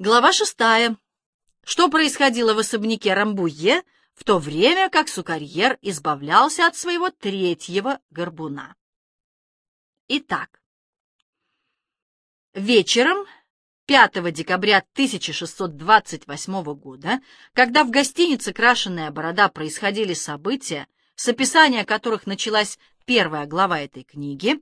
Глава шестая. Что происходило в особняке Рамбуе в то время, как Сукарьер избавлялся от своего третьего горбуна? Итак, вечером 5 декабря 1628 года, когда в гостинице «Крашеная борода» происходили события, с описания которых началась первая глава этой книги,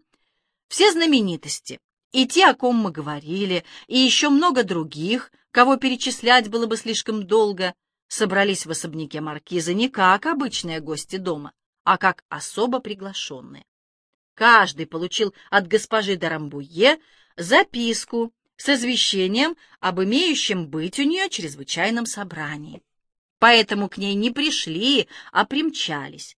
все знаменитости, и те, о ком мы говорили, и еще много других, кого перечислять было бы слишком долго, собрались в особняке маркиза не как обычные гости дома, а как особо приглашенные. Каждый получил от госпожи Дарамбуе записку с извещением об имеющем быть у нее чрезвычайном собрании. Поэтому к ней не пришли, а примчались.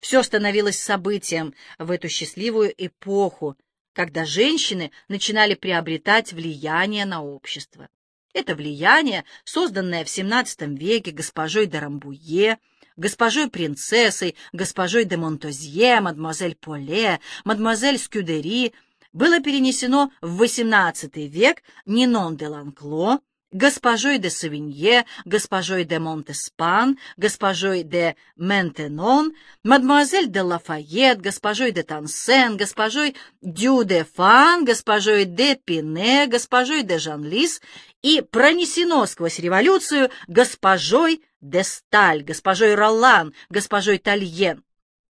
Все становилось событием в эту счастливую эпоху, когда женщины начинали приобретать влияние на общество. Это влияние, созданное в XVII веке госпожой де Рамбуе, госпожой принцессой, госпожой де Монтозье, мадемуазель Поле, мадемуазель Скюдери, было перенесено в XVIII век Нинон де Ланкло, госпожой де Савинье, госпожой де Монтеспан, госпожой де Ментенон, мадемуазель де Лафайет, госпожой де Тансен, госпожой Дю де Фан, госпожой де Пине, госпожой де Жанлис и пронесено сквозь революцию госпожой де Сталь, госпожой Ролан, госпожой Тальен.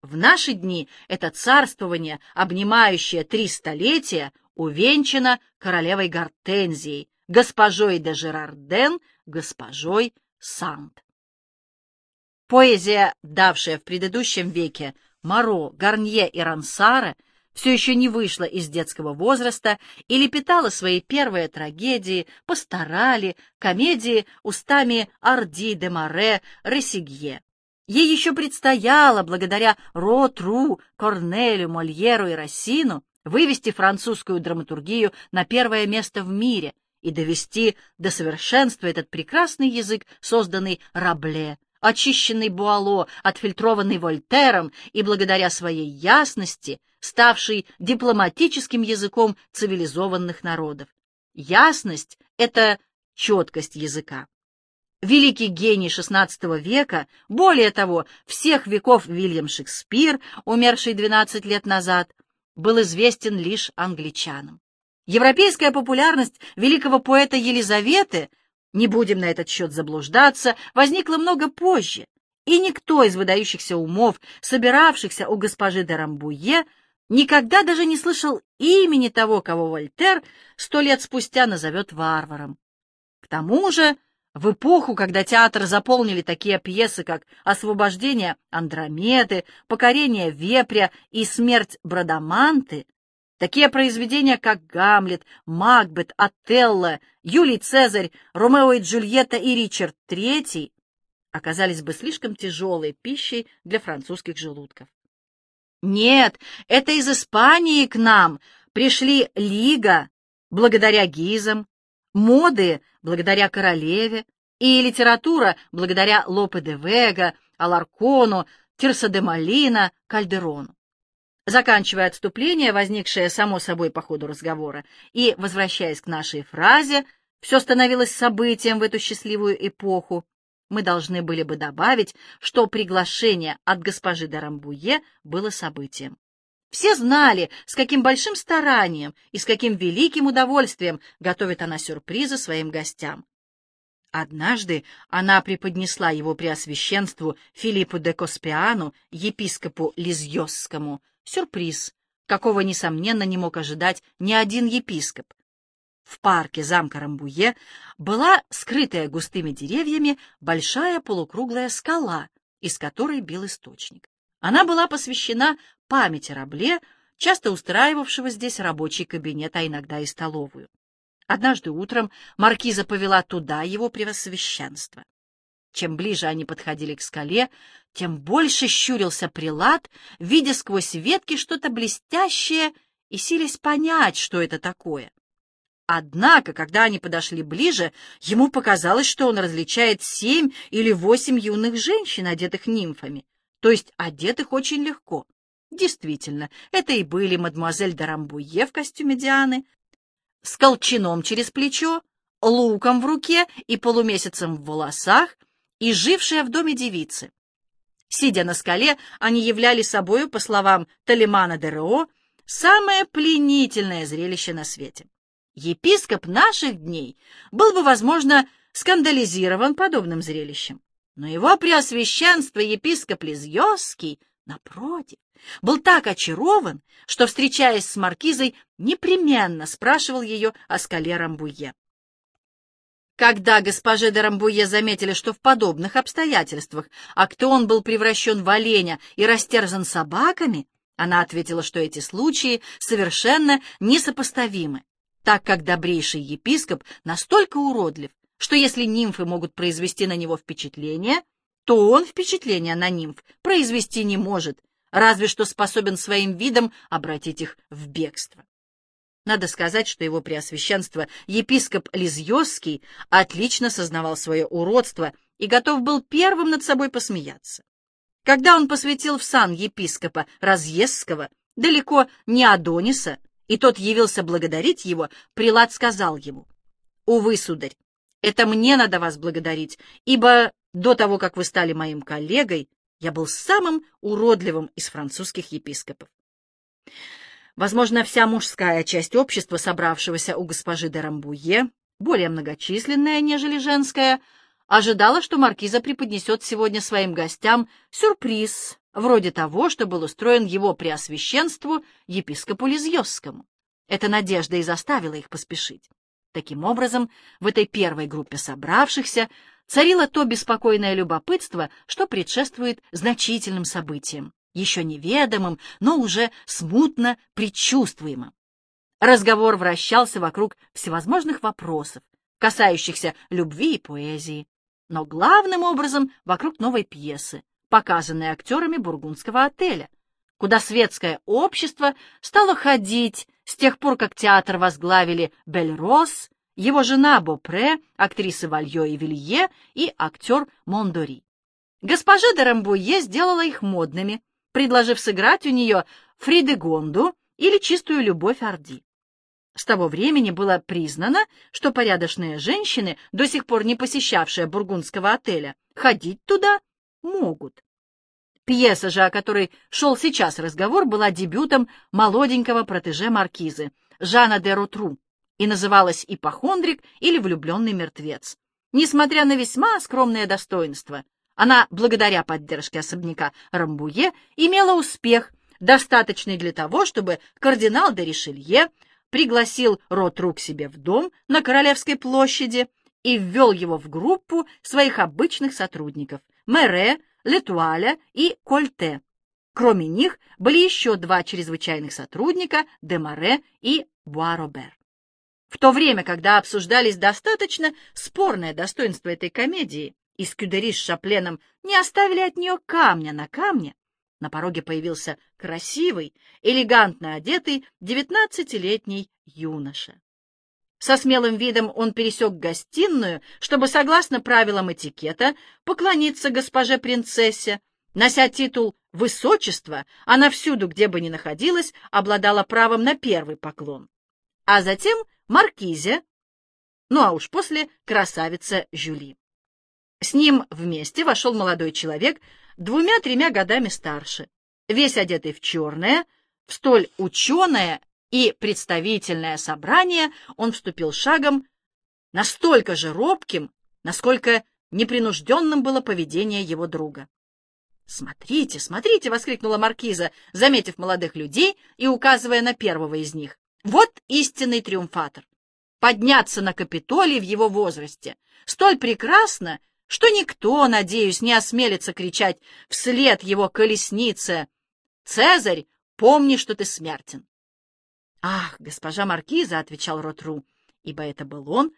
В наши дни это царствование, обнимающее три столетия, увенчано королевой Гортензией, госпожой де Жерарден, госпожой Санд. Поэзия, давшая в предыдущем веке Моро, Гарнье и Рансара, все еще не вышла из детского возраста и лепетала свои первые трагедии, постарали, комедии устами Арди де Море, Ресигье. Ей еще предстояло, благодаря Ротру, Корнелю, Мольеру и Рассину, вывести французскую драматургию на первое место в мире — и довести до совершенства этот прекрасный язык, созданный Рабле, очищенный Буало, отфильтрованный Вольтером и благодаря своей ясности, ставший дипломатическим языком цивилизованных народов. Ясность — это четкость языка. Великий гений XVI века, более того, всех веков Вильям Шекспир, умерший 12 лет назад, был известен лишь англичанам. Европейская популярность великого поэта Елизаветы, не будем на этот счет заблуждаться, возникла много позже, и никто из выдающихся умов, собиравшихся у госпожи де Рамбуе, никогда даже не слышал имени того, кого Вольтер сто лет спустя назовет варваром. К тому же, в эпоху, когда театр заполнили такие пьесы, как «Освобождение Андромеды», «Покорение Вепря» и «Смерть Брадаманты», Такие произведения, как «Гамлет», «Макбет», «Отелло», «Юлий Цезарь», «Ромео и Джульетта» и «Ричард III» оказались бы слишком тяжелой пищей для французских желудков. Нет, это из Испании к нам пришли Лига, благодаря Гизам, моды, благодаря королеве, и литература, благодаря Лопе де Вега, Аларкону, Тирса де Малина, Кальдерону. Заканчивая отступление, возникшее само собой по ходу разговора, и возвращаясь к нашей фразе, все становилось событием в эту счастливую эпоху, мы должны были бы добавить, что приглашение от госпожи Дарамбуе было событием. Все знали, с каким большим старанием и с каким великим удовольствием готовит она сюрпризы своим гостям. Однажды она преподнесла его преосвященству Филиппу де Коспиану, епископу Лизьосскому, Сюрприз, какого, несомненно, не мог ожидать ни один епископ. В парке замка Рамбуе была скрытая густыми деревьями большая полукруглая скала, из которой бил источник. Она была посвящена памяти Рабле, часто устраивавшего здесь рабочий кабинет, а иногда и столовую. Однажды утром маркиза повела туда его превосвященство. Чем ближе они подходили к скале, тем больше щурился прилад, видя сквозь ветки что-то блестящее и силясь понять, что это такое. Однако, когда они подошли ближе, ему показалось, что он различает семь или восемь юных женщин, одетых нимфами, то есть одетых очень легко. Действительно, это и были мадемуазель Дарамбуе в костюме Дианы, с колчаном через плечо, луком в руке и полумесяцем в волосах, и жившая в доме девицы. Сидя на скале, они являли собою, по словам Талимана Дерео, самое пленительное зрелище на свете. Епископ наших дней был бы, возможно, скандализирован подобным зрелищем, но его преосвященство епископ Лизьёский, напротив, был так очарован, что, встречаясь с маркизой, непременно спрашивал ее о скале Рамбуе. Когда госпоже де Рамбуе заметили, что в подобных обстоятельствах Актеон был превращен в оленя и растерзан собаками, она ответила, что эти случаи совершенно несопоставимы, так как добрейший епископ настолько уродлив, что если нимфы могут произвести на него впечатление, то он впечатление на нимф произвести не может, разве что способен своим видом обратить их в бегство. Надо сказать, что его преосвященство, епископ Лизьосский, отлично сознавал свое уродство и готов был первым над собой посмеяться. Когда он посвятил в сан епископа Разъездского, далеко не Адониса, и тот явился благодарить его, прилад сказал ему, «Увы, сударь, это мне надо вас благодарить, ибо до того, как вы стали моим коллегой, я был самым уродливым из французских епископов». Возможно, вся мужская часть общества, собравшегося у госпожи де Рамбуе, более многочисленная, нежели женская, ожидала, что маркиза преподнесет сегодня своим гостям сюрприз, вроде того, что был устроен его преосвященству, епископу Лизьосскому. Эта надежда и заставила их поспешить. Таким образом, в этой первой группе собравшихся царило то беспокойное любопытство, что предшествует значительным событиям еще неведомым, но уже смутно предчувствуемым. Разговор вращался вокруг всевозможных вопросов, касающихся любви и поэзии, но главным образом вокруг новой пьесы, показанной актерами бургундского отеля, куда светское общество стало ходить с тех пор, как театр возглавили Бельрос, его жена Бопре, актриса Вальё и Вилье и актер Мондори. Госпожа де Рамбуе сделала их модными, предложив сыграть у нее Фридегонду или чистую любовь Орди. С того времени было признано, что порядочные женщины, до сих пор не посещавшие бургундского отеля, ходить туда могут. Пьеса же, о которой шел сейчас разговор, была дебютом молоденького протеже маркизы Жана де Ротру и называлась «Ипохондрик» или «Влюбленный мертвец». Несмотря на весьма скромное достоинство, она, благодаря поддержке особняка Рамбуе, имела успех, достаточный для того, чтобы кардинал де Ришелье пригласил Ротру к себе в дом на Королевской площади и ввел его в группу своих обычных сотрудников — Мэре, Летуаля и Кольте. Кроме них были еще два чрезвычайных сотрудника — Демаре и Буаробер. В то время, когда обсуждались достаточно спорное достоинство этой комедии, и Скюдери с Шапленом не оставили от нее камня на камне, на пороге появился красивый, элегантно одетый девятнадцатилетний юноша. Со смелым видом он пересек гостиную, чтобы, согласно правилам этикета, поклониться госпоже-принцессе. Нося титул «Высочество», она всюду, где бы ни находилась, обладала правом на первый поклон. А затем маркизе, ну а уж после красавица Жюли. С ним вместе вошел молодой человек, двумя-тремя годами старше, весь одетый в черное, в столь ученое и представительное собрание он вступил шагом настолько же робким, насколько непринужденным было поведение его друга. «Смотрите, смотрите!» — воскликнула маркиза, заметив молодых людей и указывая на первого из них. «Вот истинный триумфатор! Подняться на Капитолий в его возрасте! Столь прекрасно, что никто, надеюсь, не осмелится кричать вслед его колеснице «Цезарь, помни, что ты смертен!» «Ах, госпожа Маркиза!» — отвечал Ротру, ибо это был он.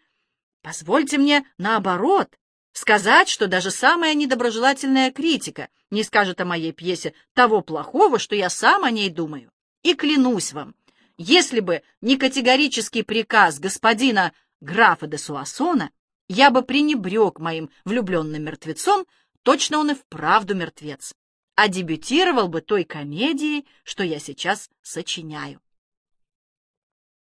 «Позвольте мне, наоборот, сказать, что даже самая недоброжелательная критика не скажет о моей пьесе того плохого, что я сам о ней думаю. И клянусь вам, если бы не категорический приказ господина графа де Суассона, я бы пренебрег моим влюбленным мертвецом, точно он и вправду мертвец, а дебютировал бы той комедией, что я сейчас сочиняю.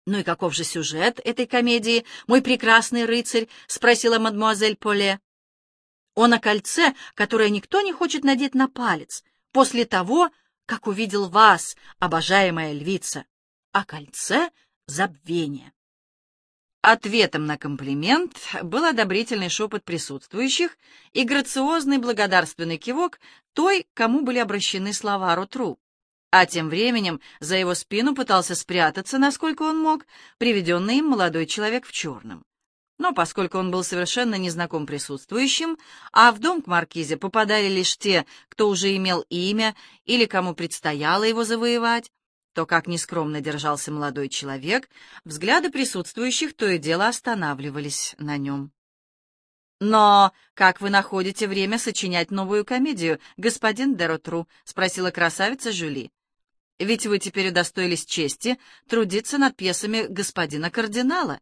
«Ну и каков же сюжет этой комедии, мой прекрасный рыцарь?» — спросила мадмуазель Поле. «Он о кольце, которое никто не хочет надеть на палец, после того, как увидел вас, обожаемая львица, о кольце забвения». Ответом на комплимент был одобрительный шепот присутствующих и грациозный благодарственный кивок той, кому были обращены слова Ротру. А тем временем за его спину пытался спрятаться, насколько он мог, приведенный им молодой человек в черном. Но поскольку он был совершенно незнаком присутствующим, а в дом к маркизе попадали лишь те, кто уже имел имя или кому предстояло его завоевать, то, как нескромно держался молодой человек, взгляды присутствующих то и дело останавливались на нем. «Но как вы находите время сочинять новую комедию, господин Деротру?» — спросила красавица Жюли. Ведь вы теперь удостоились чести трудиться над пьесами господина кардинала.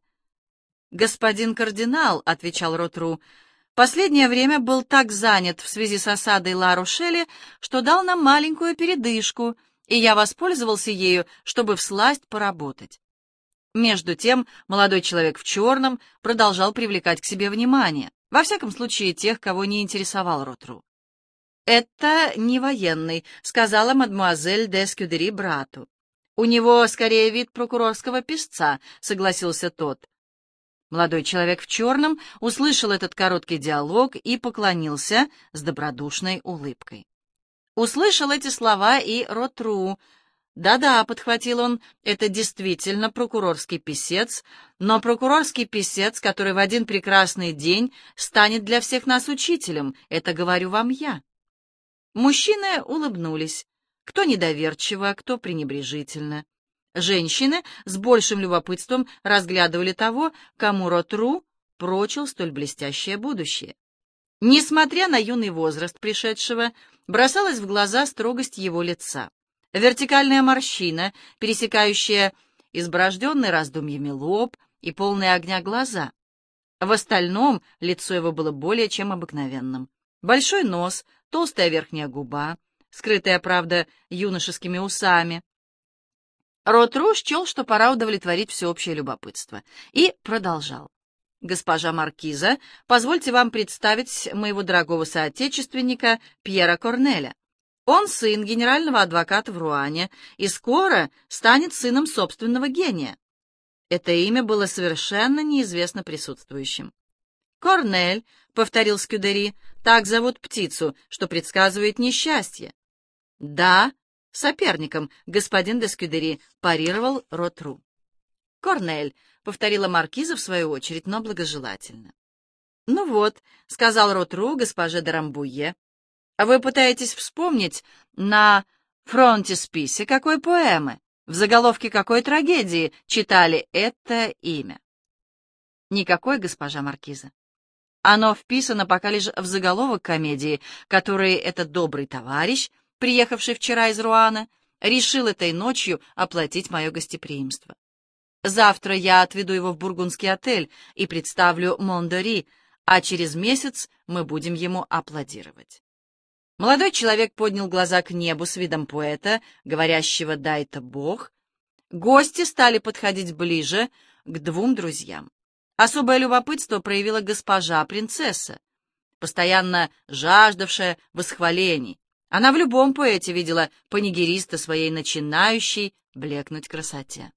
«Господин кардинал», — отвечал Ротру, — «последнее время был так занят в связи с осадой Ла-Рушели, что дал нам маленькую передышку, и я воспользовался ею, чтобы всласть поработать». Между тем молодой человек в черном продолжал привлекать к себе внимание, во всяком случае тех, кого не интересовал Ротру. «Это не военный», — сказала мадмуазель де Скюдери брату. «У него скорее вид прокурорского писца», — согласился тот. Молодой человек в черном услышал этот короткий диалог и поклонился с добродушной улыбкой. Услышал эти слова и Ротру. «Да-да», — подхватил он, — «это действительно прокурорский писец, но прокурорский писец, который в один прекрасный день станет для всех нас учителем, это говорю вам я». Мужчины улыбнулись, кто недоверчиво, кто пренебрежительно. Женщины с большим любопытством разглядывали того, кому Ротру прочил столь блестящее будущее. Несмотря на юный возраст пришедшего, бросалась в глаза строгость его лица. Вертикальная морщина, пересекающая изброжденный раздумьями лоб и полные огня глаза. В остальном лицо его было более чем обыкновенным. Большой нос, толстая верхняя губа, скрытая, правда, юношескими усами. Ротру счел, что пора удовлетворить всеобщее любопытство, и продолжал. «Госпожа Маркиза, позвольте вам представить моего дорогого соотечественника Пьера Корнеля. Он сын генерального адвоката в Руане и скоро станет сыном собственного гения». Это имя было совершенно неизвестно присутствующим. «Корнель», — повторил Скюдери, — «так зовут птицу, что предсказывает несчастье». «Да, соперником, господин де Скюдери», — парировал Ротру. «Корнель», — повторила маркиза в свою очередь, но благожелательно. «Ну вот», — сказал Ротру госпоже де Рамбуе, — «вы пытаетесь вспомнить на фронтисписе какой поэмы, в заголовке какой трагедии читали это имя?» «Никакой, госпожа маркиза». Оно вписано пока лишь в заголовок комедии, который этот добрый товарищ, приехавший вчера из Руана, решил этой ночью оплатить мое гостеприимство. Завтра я отведу его в бургундский отель и представлю Мондори, а через месяц мы будем ему аплодировать. Молодой человек поднял глаза к небу с видом поэта, говорящего «дай-то Бог». Гости стали подходить ближе к двум друзьям. Особое любопытство проявила госпожа, принцесса, постоянно жаждавшая восхвалений. Она в любом поэте видела панигериста своей начинающей блекнуть красоте.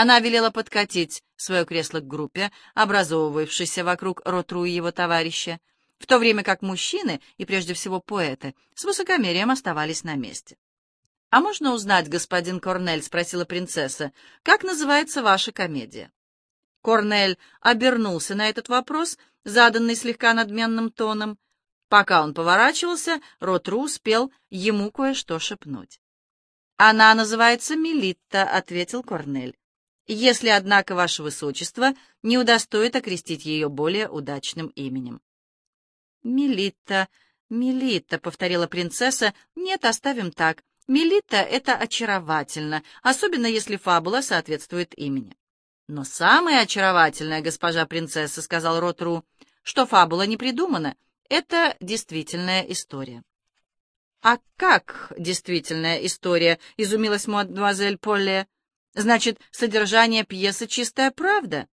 Она велела подкатить свое кресло к группе, образовывавшейся вокруг Ротру и его товарища, в то время как мужчины, и прежде всего поэты, с высокомерием оставались на месте. «А можно узнать, господин Корнель, — спросила принцесса, — как называется ваша комедия?» Корнель обернулся на этот вопрос, заданный слегка надменным тоном. Пока он поворачивался, Ротру успел ему кое-что шепнуть. «Она называется Мелитта», — ответил Корнель. «Если, однако, ваше высочество не удостоит окрестить ее более удачным именем». «Мелитта, Мелитта», — повторила принцесса. «Нет, оставим так. Мелитта — это очаровательно, особенно если фабула соответствует имени». Но самое очаровательное, госпожа принцесса, — сказал Ротру, — что фабула не придумана. Это действительная история. «А как действительная история?» — изумилась мадемуазель Поле. Значит, содержание пьесы — чистая правда?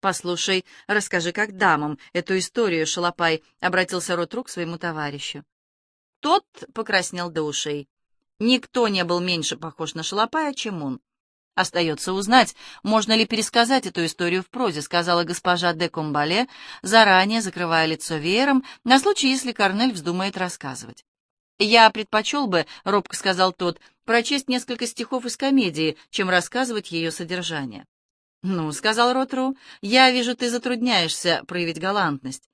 «Послушай, расскажи как дамам эту историю, Шалопай», — обратился Ротрук к своему товарищу. Тот покраснел до ушей. Никто не был меньше похож на Шалопая, чем он. «Остается узнать, можно ли пересказать эту историю в прозе», — сказала госпожа де Комбале, заранее закрывая лицо веером, на случай, если Корнель вздумает рассказывать. «Я предпочел бы», — робко сказал тот, — «прочесть несколько стихов из комедии, чем рассказывать ее содержание». «Ну», — сказал Ротру, — «я вижу, ты затрудняешься проявить галантность.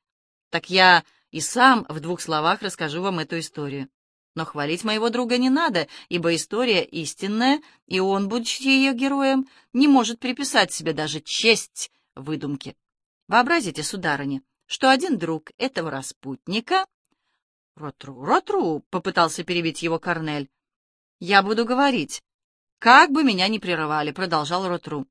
Так я и сам в двух словах расскажу вам эту историю. Но хвалить моего друга не надо, ибо история истинная, и он, будучи ее героем, не может приписать себе даже честь выдумки. Вообразите, сударыня, что один друг этого распутника... «Ротру, Ротру!» — попытался перебить его Корнель. «Я буду говорить. Как бы меня ни прерывали», — продолжал Ротру.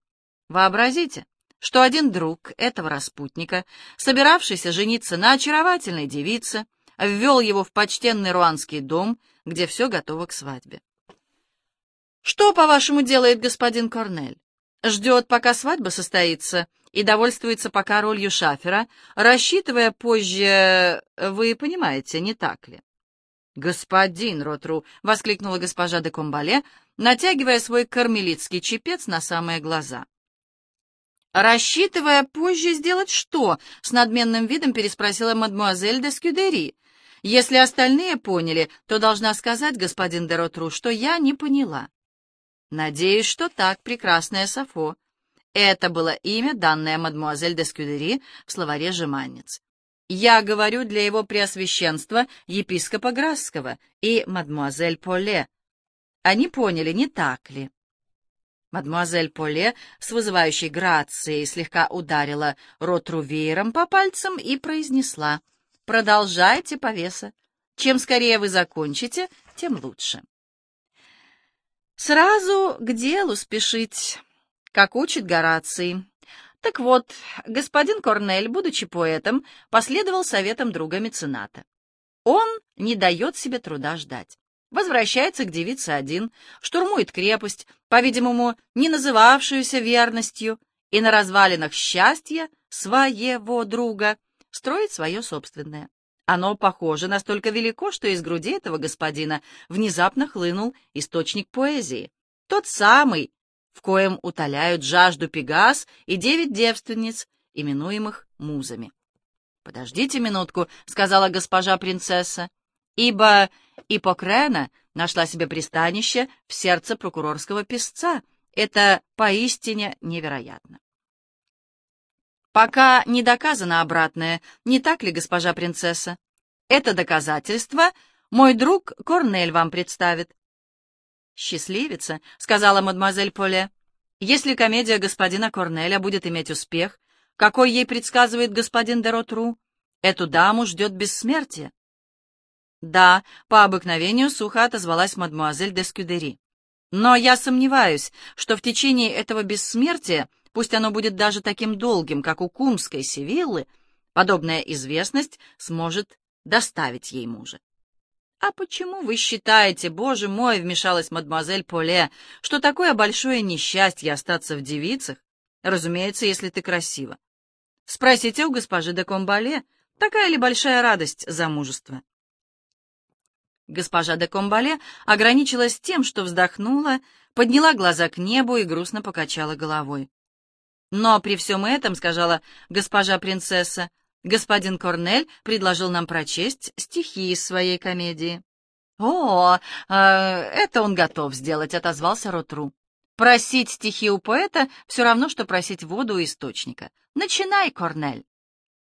Вообразите, что один друг этого распутника, собиравшийся жениться на очаровательной девице, ввел его в почтенный руанский дом, где все готово к свадьбе. Что, по-вашему, делает господин Корнель? Ждет, пока свадьба состоится, и довольствуется пока ролью шафера, рассчитывая позже... Вы понимаете, не так ли? «Господин Ротру!» — воскликнула госпожа де Комбале, натягивая свой кармелитский чепец на самые глаза. «Рассчитывая позже сделать что?» — с надменным видом переспросила мадмуазель де Скюдери. «Если остальные поняли, то должна сказать, господин де Ротру, что я не поняла». «Надеюсь, что так, прекрасная Сафо». Это было имя, данное мадмуазель де Скюдери в словаре «Жеманец». «Я говорю для его преосвященства, епископа Грасского и мадмуазель Поле». Они поняли, не так ли? Мадемуазель Поле с вызывающей грацией слегка ударила Ротру веером по пальцам и произнесла «Продолжайте, повеса. Чем скорее вы закончите, тем лучше». «Сразу к делу спешить, как учит Гораций». Так вот, господин Корнель, будучи поэтом, последовал советам друга мецената. Он не дает себе труда ждать возвращается к девице один, штурмует крепость, по-видимому, не называвшуюся верностью, и на развалинах счастья своего друга строит свое собственное. Оно, похоже, настолько велико, что из груди этого господина внезапно хлынул источник поэзии. Тот самый, в коем утоляют жажду Пегас и девять девственниц, именуемых музами. «Подождите минутку», — сказала госпожа принцесса, ибо Ипокрена нашла себе пристанище в сердце прокурорского писца. Это поистине невероятно. Пока не доказано обратное, не так ли, госпожа принцесса? Это доказательство мой друг Корнель вам представит. «Счастливица», — сказала мадемуазель Поле. «Если комедия господина Корнеля будет иметь успех, какой ей предсказывает господин Деротру, эту даму ждет бессмертие. «Да», — по обыкновению сухо отозвалась мадмуазель де Скюдери. «Но я сомневаюсь, что в течение этого бессмертия, пусть оно будет даже таким долгим, как у кумской Севиллы, подобная известность сможет доставить ей мужа». «А почему вы считаете, боже мой, — вмешалась мадемуазель Поле, — что такое большое несчастье остаться в девицах? Разумеется, если ты красива. Спросите у госпожи де Комбале, такая ли большая радость замужества?» Госпожа де Комбале ограничилась тем, что вздохнула, подняла глаза к небу и грустно покачала головой. «Но при всем этом, — сказала госпожа принцесса, — господин Корнель предложил нам прочесть стихи из своей комедии». «О, э, это он готов сделать», — отозвался Ротру. «Просить стихи у поэта — все равно, что просить воду у источника. Начинай, Корнель».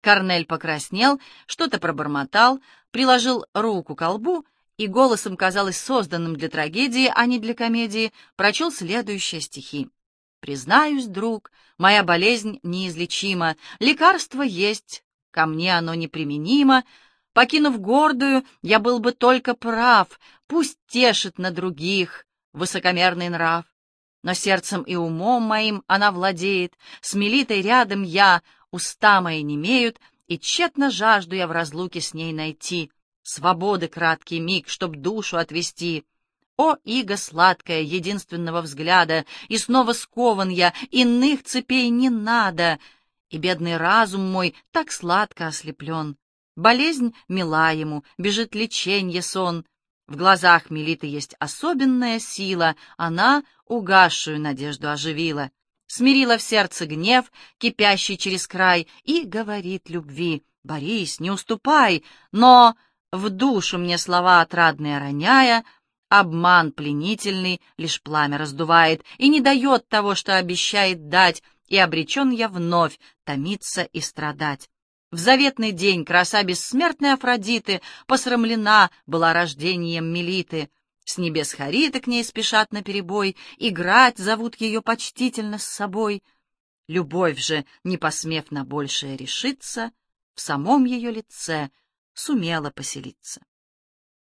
Корнель покраснел, что-то пробормотал, приложил руку к колбу и голосом, казалось, созданным для трагедии, а не для комедии, прочел следующие стихи. «Признаюсь, друг, моя болезнь неизлечима, лекарство есть, ко мне оно неприменимо. Покинув гордую, я был бы только прав, пусть тешит на других высокомерный нрав. Но сердцем и умом моим она владеет, с милитой рядом я, уста мои немеют, и тщетно жажду я в разлуке с ней найти» свободы краткий миг, чтоб душу отвести. О, иго сладкая, единственного взгляда, И снова скован я, иных цепей не надо, И бедный разум мой так сладко ослеплен. Болезнь мила ему, бежит леченье сон. В глазах Мелиты есть особенная сила, Она угасшую надежду оживила. Смирила в сердце гнев, кипящий через край, И говорит любви, «Борис, не уступай!» Но в душу мне слова отрадные роняя, Обман пленительный лишь пламя раздувает и не дает того, что обещает дать, и обречен я вновь томиться и страдать. В заветный день краса бессмертной Афродиты посрамлена была рождением Мелиты. С небес Хариты к ней спешат наперебой, играть зовут ее почтительно с собой. Любовь же, не посмев на большее решиться, в самом ее лице сумела поселиться.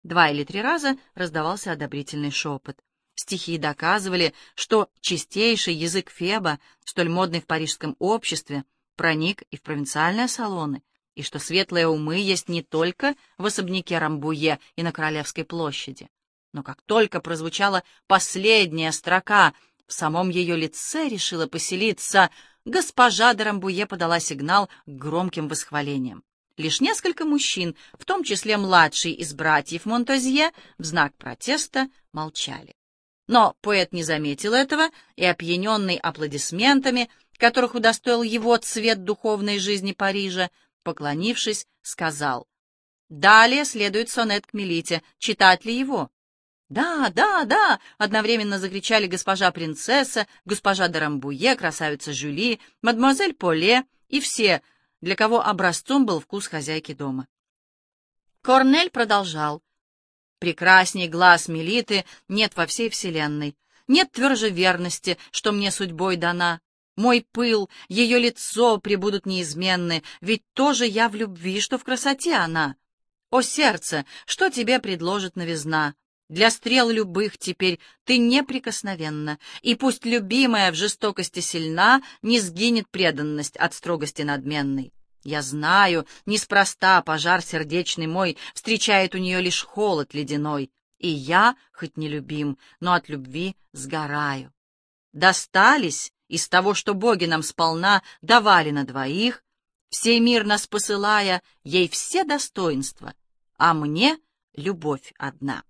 Два или три раза раздавался одобрительный шепот. Стихи доказывали, что чистейший язык Феба, столь модный в парижском обществе, проник и в провинциальные салоны, и что светлые умы есть не только в особняке Рамбуе и на Королевской площади. Но как только прозвучала последняя строка, в самом ее лице решила поселиться, госпожа де Рамбуе подала сигнал к громким восхвалениям. Лишь несколько мужчин, в том числе младший из братьев Монтозье, в знак протеста молчали. Но поэт не заметил этого и, опьяненный аплодисментами, которых удостоил его цвет духовной жизни Парижа, поклонившись, сказал, «Далее следует сонет к Мелите. Читать ли его?» «Да, да, да!» — одновременно закричали госпожа принцесса, госпожа Дарамбуе, красавица Жюли, мадемуазель Поле и все — для кого образцом был вкус хозяйки дома. Корнель продолжал. «Прекрасней глаз Мелиты нет во всей вселенной. Нет тверже верности, что мне судьбой дана. Мой пыл, ее лицо прибудут неизменны, ведь тоже я в любви, что в красоте она. О, сердце, что тебе предложит новизна? Для стрел любых теперь ты неприкосновенна, и пусть любимая в жестокости сильна, не сгинет преданность от строгости надменной. Я знаю, неспроста пожар сердечный мой встречает у нее лишь холод ледяной, и я, хоть не любим, но от любви сгораю. Достались из того, что боги нам сполна давали на двоих, всей мир нас посылая, ей все достоинства, а мне любовь одна.